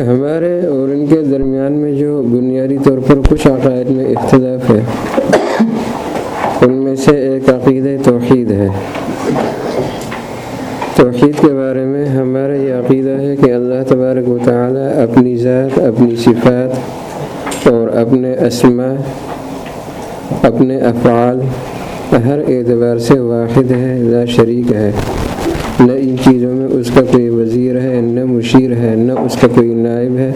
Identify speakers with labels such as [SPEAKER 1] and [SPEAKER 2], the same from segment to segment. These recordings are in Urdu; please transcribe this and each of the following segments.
[SPEAKER 1] ہمارے اور ان کے درمیان میں جو بنیادی طور پر کچھ عقائد میں اختلاف ہے۔ ان میں سے ایک عقید توحید ہے۔ توحید کے بارے میں ہمارا یہ عقیدہ ہے کہ اللہ تبارک و تعالی اپنی ذات، اپنی صفات اور اپنے اسما اپنے افعال ہر اعتبار سے واحد ہے، لا شریک ہے۔ نہ ان چیزوں میں اس کا کوئی وزیر ہے، نہ مشیر ہے، نہ اس کا کوئی نائب ہے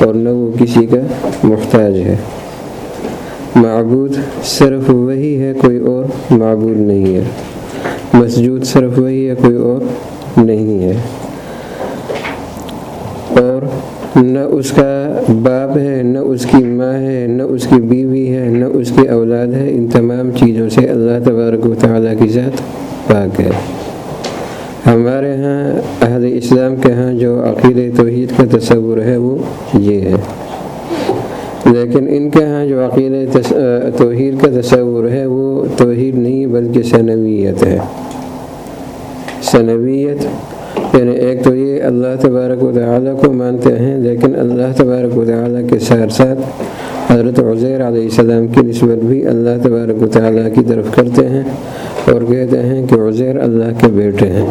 [SPEAKER 1] اور نہ وہ کسی کا محتاج ہے۔ معبود صرف وہی ہے، کوئی اور معبود نہیں ہے۔ مسجود صرف وہی ہے، کوئی اور نہیں ہے۔ اور نہ اس کا باپ ہے، نہ اس کی ماں ہے، نہ اس کی بیوی ہے، نہ اس کی اولاد ہے۔ ان تمام چیزوں سے اللہ تبارک و تعالیٰ کی ذات پاک ہے۔ ہمارے ہاں اہل اسلام کے ہاں جو عقید توحید کا تصور ہے وہ یہ ہے۔ لیکن ان کے ہاں جو عقید توحید کا تصور ہے وہ توحید نہیں بلکہ ثنویت ہے۔ ثنویت یعنی ایک تو یہ اللہ تبارک و تعالیٰ کو مانتے ہیں، لیکن اللہ تبارک و تعالیٰ کے ساتھ ساتھ حضرت عزیر علیہ السلام کی نسبت بھی اللہ تبارک و تعالیٰ کی طرف کرتے ہیں اور کہتے ہیں کہ عزیر اللہ کے بیٹے ہیں۔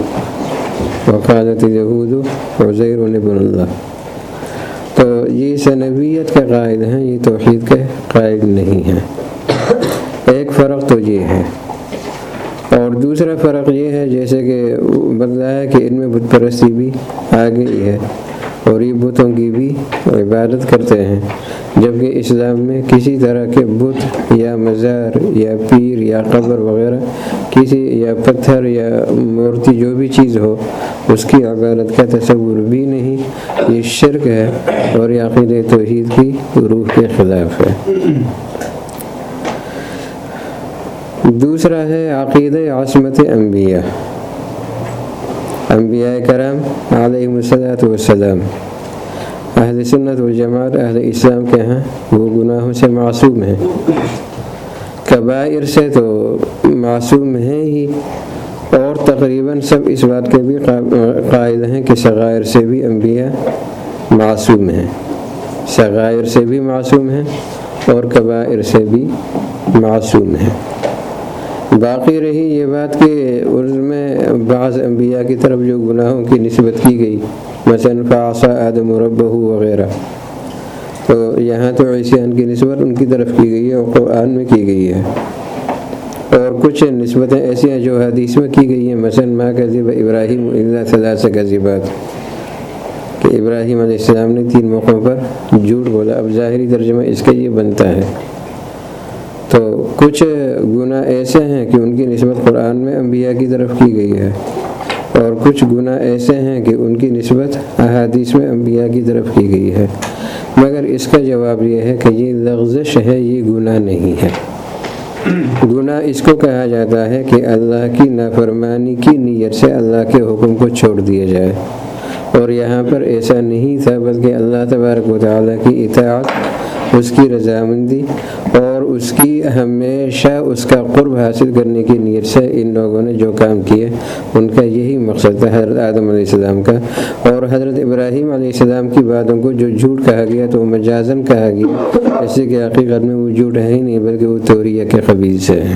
[SPEAKER 1] وقالت یہود عزیر ابن اللہ تو یہ سنویت کے قائد ہیں، یہ توحید کے قائد نہیں ہیں۔ ایک فرق تو یہ ہے۔ اور دوسرا فرق یہ ہے، جیسے کہ بدلا ہے کہ ان میں بت پرستی بھی آ گئی ہے۔ اور یہ بتوں کی بھی عبادت کرتے ہیں۔ جبکہ اسلام میں کسی طرح کے بت یا مزار یا پیر یا قبر وغیرہ، کسی یا پتھر یا مورتی جو بھی چیز ہو، اس کی عبادت کا تصور بھی نہیں۔ یہ شرک ہے اور یہ عقید توحید کی روح کے خلاف ہے۔ دوسرا ہے عقید عصمت انبیاء۔ انبیاء کرام علیہ الصلاۃ والسلام۔ اہل سنت و جماعت اہل اسلام کے ہیں، وہ گناہوں سے معصوم ہیں۔ کبائر سے تو معصوم ہیں ہی، اور تقریباً سب اس بات کے بھی قائد ہیں کہ ثغائر سے بھی انبیاء معصوم ہیں۔ ثغائر سے بھی معصوم ہیں اور کبائر سے بھی معصوم ہیں۔ باقی رہی یہ بات کہ عرض میں بعض انبیاء کی طرف جو گناہوں کی نسبت کی گئی، مثلا فاصا آدم رب وغیرہ۔ تو یہاں تو عیسیان کی نسبت ان کی طرف کی گئی ہے اور قرآن میں کی گئی ہے۔ اور کچھ نسبتیں ایسی ہیں جو حدیث میں کی گئی ہیں، مثلا ماں کا ذیب ابراہیم اللہ سے کا ذیبات کہ ابراہیم علیہ السلام نے تین موقعوں پر جھوٹ بولا، اب ظاہری ترجمہ اس کا یہ بنتا ہے۔ تو کچھ گناہ ایسے ہیں کہ ان کی نسبت قرآن میں انبیاء کی طرف کی گئی ہے۔ اور کچھ گناہ ایسے ہیں کہ ان کی نسبت احادیث میں انبیاء کی طرف کی گئی ہے۔ مگر اس کا جواب یہ ہے کہ یہ لغزش ہے، یہ گناہ نہیں ہے۔ گناہ اس کو کہا جاتا ہے کہ اللہ کی نافرمانی کی نیت سے اللہ کے حکم کو چھوڑ دیا جائے۔ اور یہاں پر ایسا نہیں تھا، بلکہ اللہ تبارک و تعالیٰ کی اطاعت اس کی رضامندی اور اس کی ہمیشہ اس کا قرب حاصل کرنے کی نیت سے ان لوگوں نے جو کام کیے، ان کا یہی مقصد تھا، حضرت آدم علیہ السلام کا۔ اور حضرت ابراہیم علیہ السلام کی باتوں کو جو جھوٹ کہا گیا تو وہ مجازن کہا گیا۔ جیسے کہ حقیقت میں وہ جھوٹ ہے ہی نہیں، بلکہ وہ توریہ کے قبیل سے ہے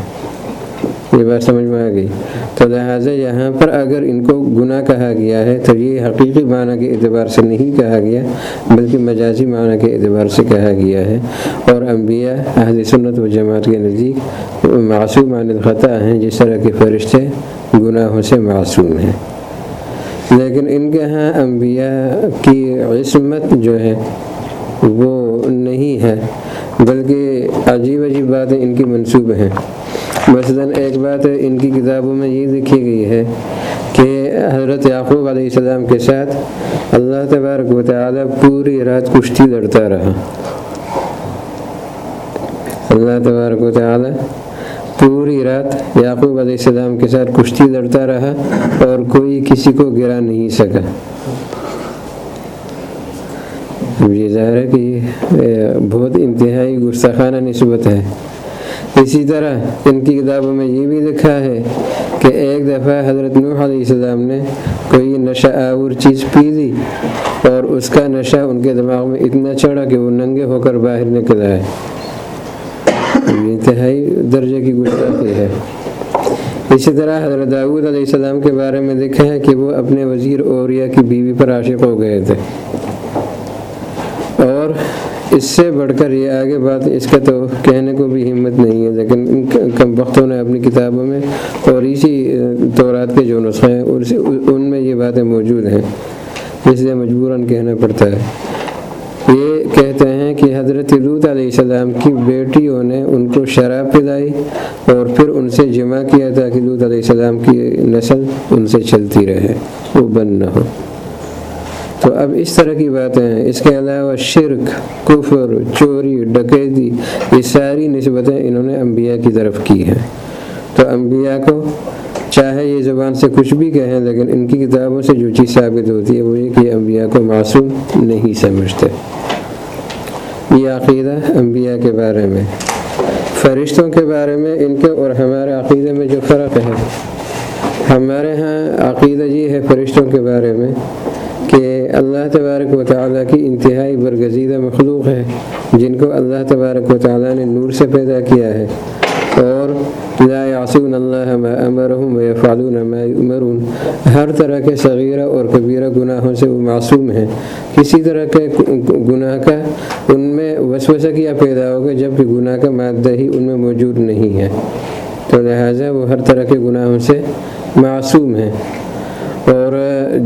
[SPEAKER 1] یہ بات سمجھ میں آ گئی۔ تو لہٰذا یہاں پر اگر ان کو گناہ کہا گیا ہے، تو یہ حقیقی معنی کے اعتبار سے نہیں کہا گیا، بلکہ مجازی معنی کے اعتبار سے کہا گیا ہے۔ اور انبیاء، اہل سنت و جماعت کے نزدیک معصوم عن الخطا ہیں، جس طرح کے فرشتے گناہوں سے معصوم ہیں۔ لیکن ان کے ہاں انبیاء کی عصمت جو ہے، وہ نہیں ہے، بلکہ عجیب عجیب باتیں ان کی منصوب ہیں۔ مثلا ایک بات ان کی کتابوں میں یہ لکھی گئی ہے کہ حضرت یعقوب علیہ السلام کے ساتھ اللہ تبارک و تعالیٰ پوری رات کشتی لڑتا رہا۔ اللہ تبارک و تعالیٰ پوری رات یعقوب علیہ السلام کے ساتھ کشتی لڑتا رہا اور کوئی کسی کو گرا نہیں سکا۔ یہ ظاہر ہے کہ بہت انتہائی گستاخانہ نسبت ہے۔ اسی طرح ان کی کتابوں میں یہ بھی لکھا ہے کہ ایک دفعہ حضرت نوح علیہ السلام نے کوئی نشہ آور چیز پی لی اور اس کا نشہ ان کے دماغ میں اتنا چڑھا کہ وہ ننگے ہو کر باہر نکل آئے۔ انتہائی درجے کی گستاخی ہے۔ اسی طرح حضرت داود علیہ السلام کے بارے میں دیکھا ہے کہ وہ اپنے وزیر اوریا کی بیوی پر عاشق ہو گئے تھے۔ اور اس سے بڑھ کر یہ آگے بات، اس کا تو کہنے کو بھی ہمت نہیں ہے، لیکن کم وقتوں نے اپنی کتابوں میں اور اسی تورات کے جو نسخے ہیں ان میں یہ باتیں موجود ہیں۔ اس لیے مجبوراً کہنا پڑتا ہے۔ یہ کہتے ہیں کہ حضرت لوت علیہ السلام کی بیٹیوں نے ان کو شراب پلائی اور پھر ان سے جمع کیا تھا کہ لوت علیہ السلام کی نسل ان سے چلتی رہے۔ وہ بند نہ ہو۔ تو اب اس طرح کی باتیں ہیں۔ اس کے علاوہ شرک، کفر، چوری، ڈکیتی، یہ ساری نسبتیں انہوں نے انبیاء کی طرف کی ہیں۔ تو انبیاء کو چاہے یہ زبان سے کچھ بھی کہیں، لیکن ان کی کتابوں سے جو چیز ثابت ہوتی ہے، وہ یہ کہ انبیاء کو معصوم نہیں سمجھتے۔ یہ عقیدہ انبیاء کے بارے میں۔ فرشتوں کے بارے میں، ان کے اور ہمارے عقیدے میں جو فرق ہے۔ ہمارے ہاں عقیدہ یہ ہے فرشتوں کے بارے میں کہ اللہ تبارک و تعالیٰ کی انتہائی برگزیدہ مخلوق ہے، جن کو اللہ تبارک و تعالیٰ نے نور سے پیدا کیا ہے۔ اور لا یاسون اللہ ما امرهم ويفعلون ما ہر طرح کے صغیرہ اور کبیرہ گناہوں سے وہ معصوم ہیں۔ کسی طرح کے گناہ کا ان میں وسوسہ کیا پیدا ہوگا، جبکہ گناہ کا مادہ ہی ان میں موجود نہیں ہے۔ تو لہٰذا وہ ہر طرح کے گناہوں سے معصوم ہیں۔ اور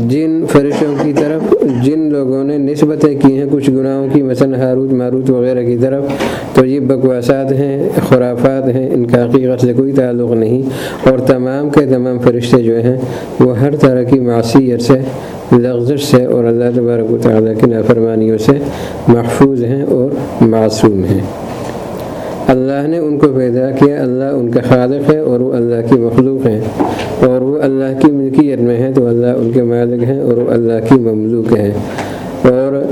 [SPEAKER 1] جن فرشوں کی طرف، جن لوگوں نے نسبتیں کی ہیں، کچھ گناہوں کی، مثلا ہاروت، ماروت وغیرہ کی طرف، تو یہ بکواسات ہیں، خرافات ہیں، ان کا حقیقت سے کوئی تعلق نہیں۔ اور تمام کے تمام فرشتے جو ہیں، وہ ہر طرح کی معصیت سے، لغزش سے اور اللہ تبارک و تعالیٰ کی نافرمانیوں سے محفوظ ہیں اور معصوم ہیں۔ اللہ نے ان کو پیدا کیا، اللہ ان کا خالق ہے اور وہ اللہ کی مخلوق ہیں۔ اور وہ اللہ کی ملکیت میں ہیں تو اللہ ان کے مالک ہیں اور وہ اللہ کی مملوک ہیں۔ اور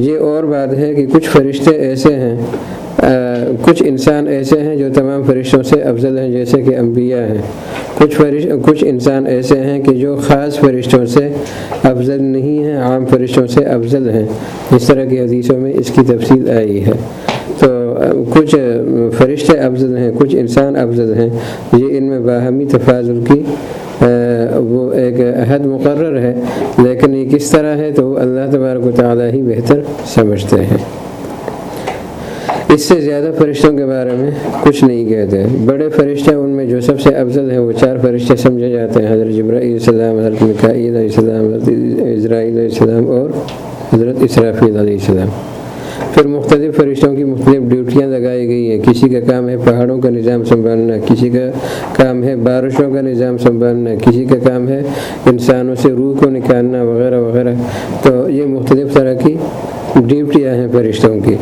[SPEAKER 1] یہ اور بات ہے کہ کچھ فرشتے ایسے ہیں کچھ انسان ایسے ہیں جو تمام فرشتوں سے افضل ہیں، جیسے کہ انبیاء ہیں۔ کچھ فرش، کچھ انسان ایسے ہیں کہ جو خاص فرشتوں سے افضل نہیں ہیں، عام فرشتوں سے افضل ہیں۔ اس طرح کی حدیثوں میں اس کی تفصیل آئی ہے۔ کچھ فرشتے افضل ہیں، کچھ انسان افضل ہیں۔ یہ ان میں باہمی تفاضل کی وہ ایک عہد مقرر ہے، لیکن یہ کس طرح ہے تو اللہ تبارک و تعالیٰ ہی بہتر سمجھتے ہیں۔ اس سے زیادہ فرشتوں کے بارے میں کچھ نہیں کہتے بڑے فرشتے ان میں جو سب سے افضل ہیں، وہ چار فرشتے سمجھے جاتے ہیں۔ حضرت جبرائیل السلام، حضرت مکائیل علیہ السلام، حضرت اسرائیل علیہ السلام اور حضرت اسرافیل علیہ السلام۔ پھر مختلف فرشتوں کی مختلف ڈیوٹیاں لگائی گئی ہیں۔ کسی کا کام ہے پہاڑوں کا نظام سنبھالنا، کسی کا کام ہے بارشوں کا نظام سنبھالنا، کسی کا کام ہے انسانوں سے روح کو نکالنا وغیرہ وغیرہ۔ تو یہ مختلف طرح کی ڈیوٹیاں ہیں فرشتوں کی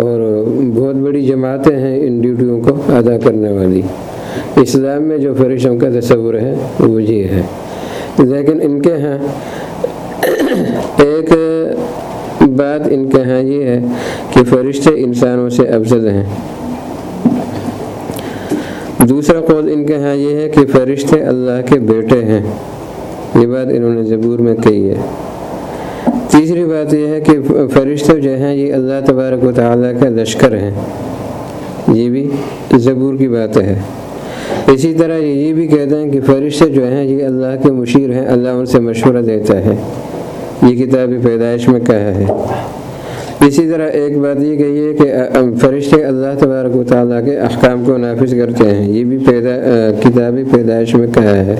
[SPEAKER 1] اور بہت بڑی جماعتیں ہیں ان ڈیوٹیوں کو ادا کرنے والی۔ اسلام میں جو فرشتوں کا تصور ہے، وہ یہ ہے۔ لیکن ان کے ہاں ایک کہ فرشتے انسانوں سے افضل ہیں۔ دوسرا قول ان کے ہاں یہ ہے کہ فرشتے اللہ کے بیٹے ہیں۔ یہ بات انہوں نے زبور میں کہی ہے۔ تیسری بات یہ ہے کہ فرشتے جو ہیں یہ اللہ تبارک و تعالیٰ کا لشکر ہیں۔ یہ بھی زبور کی بات ہے۔ اسی طرح یہ بھی کہتے ہیں کہ فرشتے جو ہیں یہ اللہ کے مشیر ہیں، اللہ ان سے مشورہ دیتا ہے۔ یہ کتابی پیدائش میں کہا ہے۔ اسی طرح ایک بات یہ کہی ہے کہ فرشتے اللہ تبارک و تعالیٰ کے احکام کو نافذ کرتے ہیں، یہ بھی پیدا کتابی پیدائش میں کہا ہے۔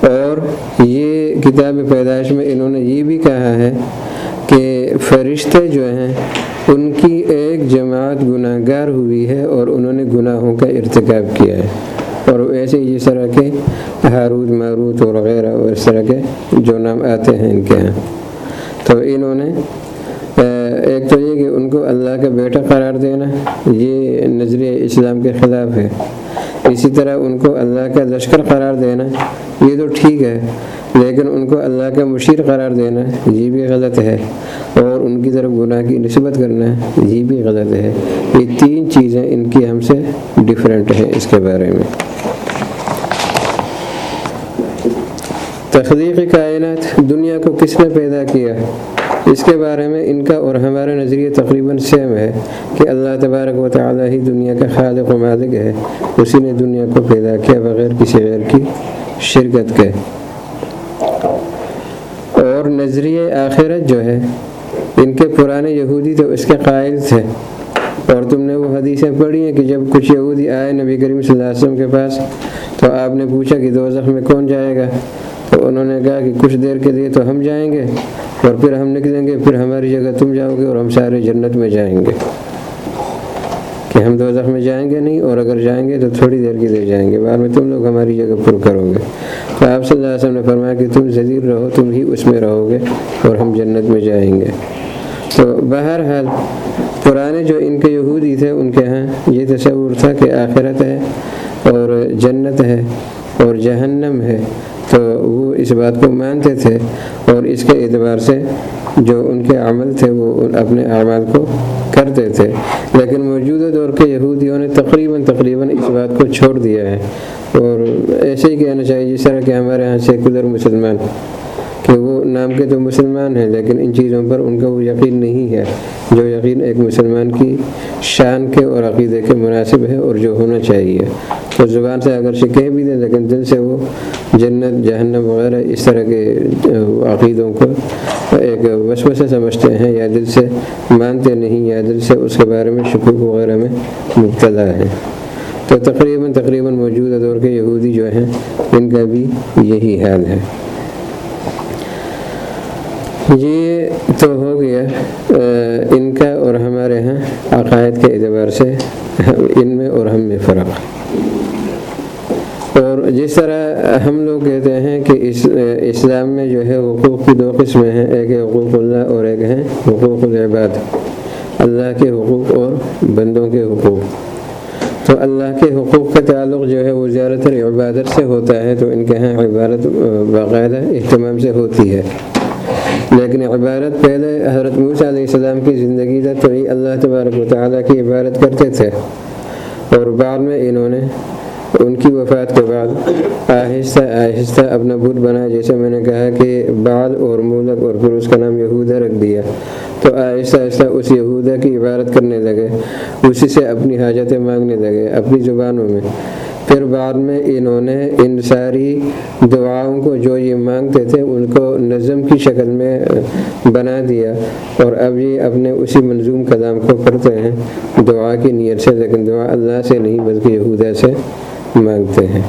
[SPEAKER 1] اور یہ کتاب پیدائش میں انہوں نے یہ بھی کہا ہے کہ فرشتے جو ہیں، ان کی ایک جماعت گناہ گار ہوئی ہے اور انہوں نے گناہوں کا ارتکاب کیا ہے۔ اور ایسے جس طرح کے ہاروت، ماروت اور وغیرہ اور اس طرح کے جو نام آتے ہیں ان کے یہاں تو انہوں نے ایک تو یہ کہ ان کو اللہ کا بیٹا قرار دینا یہ نظریہ اسلام کے خلاف ہے۔ اسی طرح ان کو اللہ کا لشکر قرار دینا یہ تو ٹھیک ہے، لیکن ان کو اللہ کا مشیر قرار دینا یہ بھی غلط ہے۔ اور ان کی طرف گناہ کی نسبت کرنا یہ بھی غلط ہے۔ یہ تین چیزیں ان کی ہم سے ڈفرینٹ ہیں اس کے بارے میں۔ تخلیق کائنات دنیا کو کس نے پیدا کیا؟ اس کے بارے میں ان کا اور ہمارا نظریہ تقریباً سیم ہے کہ اللہ تبارک و تعالی ہی دنیا کا خالق و مالک ہے۔ اسی نے دنیا کو پیدا کیا بغیر کسی غیر کی شرکت کے۔ اور نظریہ آخرت جو ہے، ان کے پرانے یہودی تو اس کے قائل تھے۔ اور تم نے وہ حدیثیں پڑھی ہیں کہ جب کچھ یہودی آئے نبی کریم صلی اللہ علیہ وسلم کے پاس تو آپ نے پوچھا کہ دو زخم میں کون جائے گا؟ تو انہوں نے کہا کہ کچھ دیر کے لیے تو ہم جائیں گے اور پھر ہم نکلیں گے، پھر ہماری جگہ تم جاؤ گے اور ہم سارے جنت میں جائیں گے۔ کہ ہم دو میں جائیں گے نہیں اور اگر جائیں گے تو تھوڑی دیر کے لیے جائیں گے، بعد میں تم لوگ ہماری جگہ پر کرو گے۔ تو آپ صلی اللہ علیہ وسلم نے فرمایا کہ تم ذریع رہو، تم ہی اس میں رہو گے اور ہم جنت میں جائیں گے۔ تو بہرحال پرانے جو ان کے یہودی تھے، ان کے ہاں یہ تصور تھا کہ آخرت ہے اور جنت ہے۔ اور جہنم ہے۔ تو وہ اس بات کو مانتے تھے اور اس کے اعتبار سے جو ان کے عمل تھے وہ اپنے اعمال کو کرتے تھے۔ لیکن موجودہ دور کے یہودیوں نے تقریباً تقریباً اس بات کو چھوڑ دیا ہے۔ اور ایسے ہی کہنا چاہیے جس طرح کہ ہمارے یہاں سیکولر مسلمان کہ وہ نام کے تو مسلمان ہیں، لیکن ان چیزوں پر ان کا وہ یقین نہیں ہے۔ جو یقین ایک مسلمان کی شان کے اور عقیدے کے مناسب ہے اور جو ہونا چاہیے۔ تو زبان سے اگر کہہ بھی دیں، لیکن دل سے وہ جنت، جہنم وغیرہ اس طرح کے عقیدوں کو ایک وسو سے سمجھتے ہیں یا دل سے مانتے نہیں، یا دل سے اس کے بارے میں شکوک وغیرہ میں مبتلا ہے تو تقریباً تقریباً موجودہ دور کے یہودی جو ہیں، ان کا بھی یہی حال ہے۔ یہ تو ہو گیا۔ ان کا اور ہمارے ہاں عقائد کے اعتبار سے ان میں اور ہم میں فرق۔ اور جس طرح ہم لوگ کہتے ہیں کہ اسلام میں جو ہے حقوق کی دو قسمیں ہیں، ایک ہے حقوق اللہ اور ایک ہے حقوق العباد۔ اللہ کے حقوق اور بندوں کے حقوق۔ تو اللہ کے حقوق کا تعلق جو ہے وہ زیادہ تر عبادت سے ہوتا ہے، تو ان کے ہاں عبادت باقاعدہ اہتمام سے ہوتی ہے۔ لیکن عبارت پہلے حضرت موسیٰ علیہ السلام کی زندگی تھا تو ہی اللہ تبارک و تعالیٰ کی عبارت کرتے تھے اور بعد میں انہوں نے ان کی وفات کے بعد آہستہ آہستہ اپنا بت بنا، جیسے میں نے کہا کہ بال اور مولک اور پھر اس کا نام یہودہ رکھ دیا۔ تو آہستہ آہستہ اس یہودہ کی عبارت کرنے لگے، اسی سے اپنی حاجتیں مانگنے لگے، اپنی زبانوں میں۔ پھر بعد میں انہوں نے ان ساری دعاؤں کو جو یہ مانگتے تھے، ان کو نظم کی شکل میں بنا دیا اور اب یہ اپنے اسی منظوم کلام کو کرتے ہیں۔ دعا کی نیت سے، لیکن دعا اللہ سے نہیں، بلکہ یہودہ سے مانگتے ہیں۔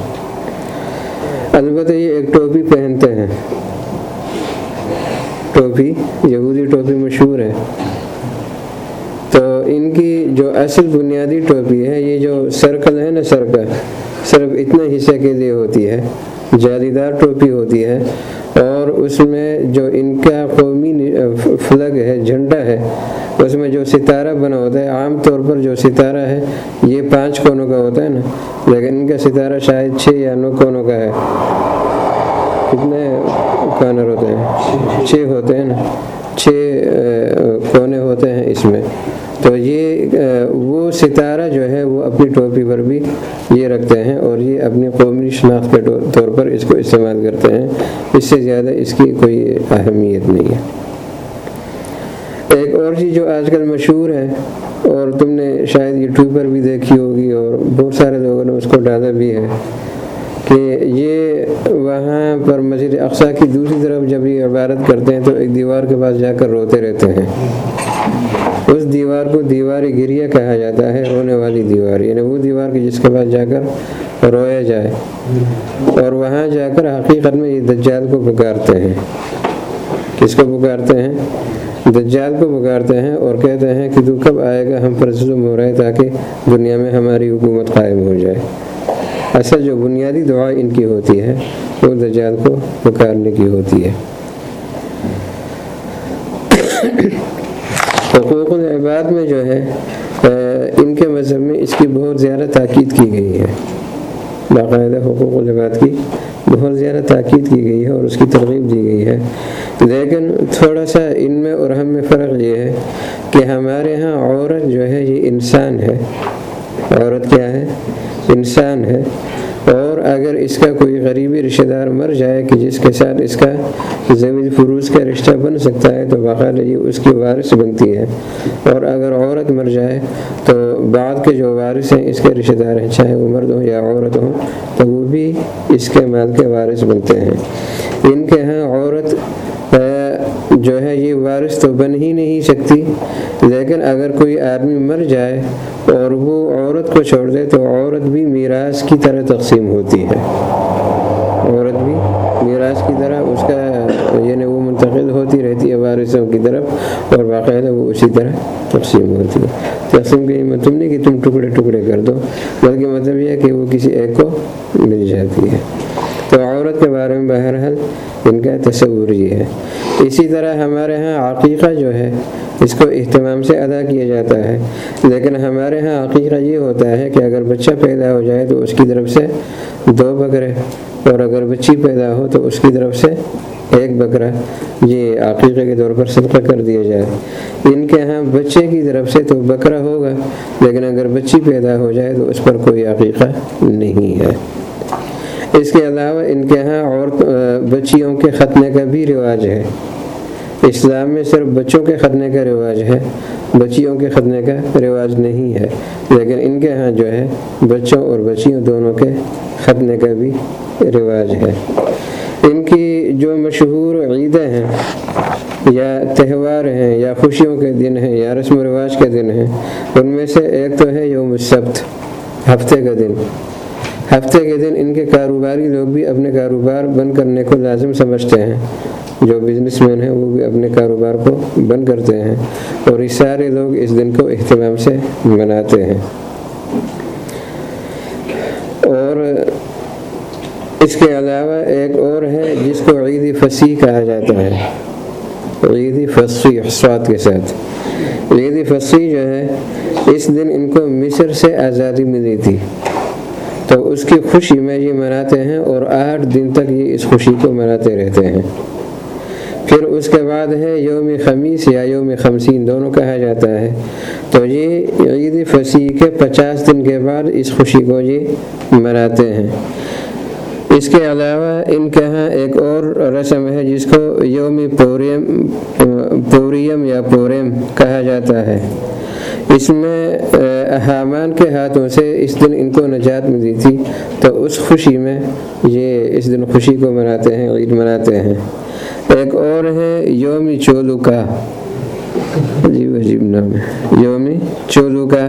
[SPEAKER 1] البتہ یہ ایک ٹوپی پہنتے ہیں۔ ٹوپی، یہودی ٹوپی مشہور ہے۔ ان کی جو اصل بنیادی ٹوپی ہے، یہ جو سرکل ہے نا سرکل صرف اتنے حصے کے لیے ہوتی ہے جالی دار ٹوپی ہوتی ہے۔ اور اس میں جو ان کا قومی فلگ ہے، جھنڈا ہے، اس میں جو ستارہ بنا ہوتا ہے، عام طور پر جو ستارہ ہے، یہ پانچ کونوں کا ہوتا ہے نا۔ لیکن ان کا ستارہ شاید چھ یا نو کونوں کا ہے۔ کتنے کانر ہوتے ہیں؟ چھ ہوتے ہیں نا۔ چھ کونے ہوتے ہیں اس میں۔ تو یہ وہ ستارہ جو ہے، وہ اپنی ٹوپی پر بھی یہ رکھتے ہیں اور یہ اپنی قومی شناخت کے طور پر اس کو استعمال کرتے ہیں۔ اس سے زیادہ اس کی کوئی اہمیت نہیں ہے۔ ایک اور چیز جو آج کل مشہور ہے، اور تم نے شاید یوٹیوب پر بھی دیکھی ہوگی اور بہت سارے لوگوں نے اس کو ڈالا بھی ہے۔ کہ یہ وہاں پر مسجد اقسا کی دوسری طرف جب یہ عبارت کرتے ہیں تو ایک دیوار کے پاس جا کر روتے رہتے ہیں۔ اس دیوار کو دیوار گریا کہا جاتا ہے، رونے والی دیوار یعنی وہ دیوار کی جس کے پاس جا کر رویا جائے۔ اور وہاں جا کر حقیقت میں یہ دجال کو پکارتے ہیں۔ کس کو پکارتے ہیں؟ دجال کو پکارتے ہیں اور کہتے ہیں کہ تو کب آئے گا ہم پر ظلم ہو رہے تاکہ دنیا میں ہماری حکومت قائم ہو جائے۔ اصل جو بنیادی دعا ان کی ہوتی ہے، وہ دجال کو پکارنے کی ہوتی ہے۔ حقوق العباد میں جو ہے ان کے مذہب میں اس کی بہت زیادہ تاکید کی گئی ہے۔ باقاعدہ حقوق العباد کی بہت زیادہ تاکید کی گئی ہے اور اس کی ترغیب دی گئی ہے۔ لیکن تھوڑا سا ان میں اور ہم میں فرق یہ ہے کہ ہمارے ہاں عورت جو ہے، یہ انسان ہے۔ عورت کیا ہے؟ انسان ہے، اور اگر اس کا کوئی غریبی رشتہ دار مر جائے کہ جس کے ساتھ اس کا زویل فروز کا رشتہ بن سکتا ہے، تو باقاعدہ یہ اس کی وارث بنتی ہے۔ اور اگر عورت مر جائے، تو بعد کے جو وارث ہیں، اس کے رشتہ دار ہیں، چاہے وہ مرد ہوں یا عورت ہوں، تو وہ بھی اس کے مال کے وارث بنتے ہیں۔ ان کے ہاں عورت جو ہے یہ وارث تو بن ہی نہیں سکتی۔ لیکن اگر کوئی آدمی مر جائے اور وہ عورت کو چھوڑ دے تو عورت بھی میراث کی طرح تقسیم ہوتی ہے۔ عورت بھی میراث کی طرح اس کا یعنی وہ منتقل ہوتی رہتی ہے وارثوں کی طرف اور باقاعدہ وہ اسی طرح تقسیم ہوتی ہے۔ تقسیم کے مطلب نہیں کہ تم ٹکڑے ٹکڑے کر دو، بلکہ مطلب یہ ہے کہ وہ کسی ایک کو مل جاتی ہے۔ عورت کے بارے میں بہرحال ان کا تصور یہ ہے۔ اسی طرح ہمارے ہاں عقیقہ جو ہے، اس کو اہتمام سے ادا کیا جاتا ہے۔ لیکن ہمارے ہاں عقیقہ یہ ہوتا ہے کہ اگر بچہ پیدا ہو جائے تو اس کی طرف سے دو بکرے، اور اگر بچی پیدا ہو تو اس کی طرف سے ایک بکرا۔ یہ عقیقے کے طور پر صدقہ کر دیا جائے۔ ان کے ہاں بچے کی طرف سے تو بکرا ہوگا، لیکن اگر بچی پیدا ہو جائے تو اس پر کوئی عقیقہ نہیں ہے۔ اس کے علاوہ ان کے ہاں اور بچیوں کے ختنے کا بھی رواج ہے۔ اسلام میں صرف بچوں کے ختنے کا رواج ہے، بچیوں کے ختنے کا رواج نہیں ہے۔ لیکن ان کے ہاں جو ہے، بچوں اور بچیوں دونوں کے ختنے کا بھی رواج ہے۔ ان کی جو مشہور عیدیں ہیں، یا تہوار ہیں، یا خوشیوں کے دن ہیں، یا رسم و رواج کے دن ہیں، ان میں سے ایک تو ہے یوم السبت، ہفتے کا دن۔ ہفتے کے دن ان کے کاروباری لوگ بھی اپنے کاروبار بند کرنے کو لازم سمجھتے ہیں، جو بزنس مین ہیں، وہ بھی اپنے کاروبار کو بند کرتے ہیں اور یہ سارے لوگ اس دن کو اہتمام سے مناتے ہیں۔ اور اس کے علاوہ ایک اور ہے جس کو عید فصیح کہا جاتا ہے۔ عید فصیح سواد کے ساتھ۔ عید فصیح جو ہے، اس دن ان کو مصر سے آزادی ملی تھی۔ تو اس کی خوشی میں یہ مناتے ہیں اور آٹھ دن تک یہ اس خوشی کو مناتے رہتے ہیں۔ پھر اس کے بعد ہے یوم خمیس یا یوم خمسین، دونوں کہا جاتا ہے۔ تو یہ عید فصیح کے پچاس دن کے بعد اس خوشی کو یہ مناتے ہیں۔ اس کے علاوہ ان کے ہاں ایک اور رسم ہے جس کو یوم پوریم پوریم یا پوریم کہا جاتا ہے۔ اس میں حامان کے ہاتھوں سے اس دن ان کو نجات ملی تھی، تو اس خوشی میں یہ اس دن خوشی کو مناتے ہیں، عید مناتے ہیں۔ ایک اور ہے یوم چولو کا۔ عجیب عجیب نام ہے۔ یوم چولو کا۔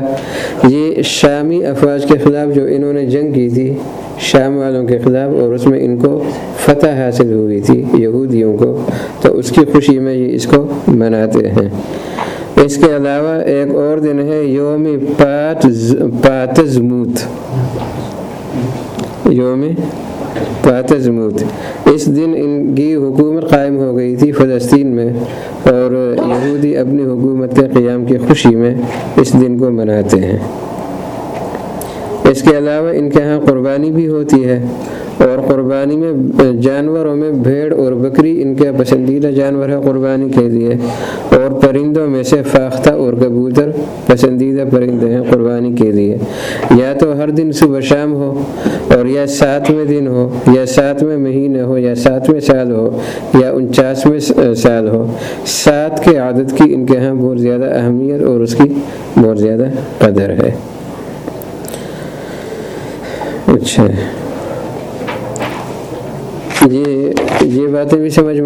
[SPEAKER 1] یہ شامی افواج کے خلاف جو انہوں نے جنگ کی تھی، شام والوں کے خلاف، اور اس میں ان کو فتح حاصل ہوئی تھی، یہودیوں کو۔ تو اس کی خوشی میں یہ اس کو مناتے ہیں۔ اس کے علاوہ ایک اور دن ہے یوم پات پاتزموت۔ یوم پاتزموت۔ اس دن ان کی حکومت قائم ہو گئی تھی فلسطین میں اور یہودی اپنی حکومت کے قیام کی خوشی میں اس دن کو مناتے ہیں۔ اس کے علاوہ ان کے ہاں قربانی بھی ہوتی ہے۔ قربانی میں، جانوروں میں بھیڑ اور بکری ان کا پسندیدہ جانور ہے قربانی کے لیے۔ اور پرندوں میں سے فاختہ اور کبوتر پسندیدہ پرندے ہیں، قربانی کے لیے۔ یا تو ہر دن صبح شام ہو اور یا ساتویں دن ہو، یا ساتویں مہینے ہو، یا ساتویں سال ہو، یا انچاسویں سال ہو۔ سات کے عادت کی ان کے ہاں بہت زیادہ اہمیت اور اس کی بہت زیادہ قدر ہے۔ اچھا۔ یہ یہ باتیں بھی سمجھ میں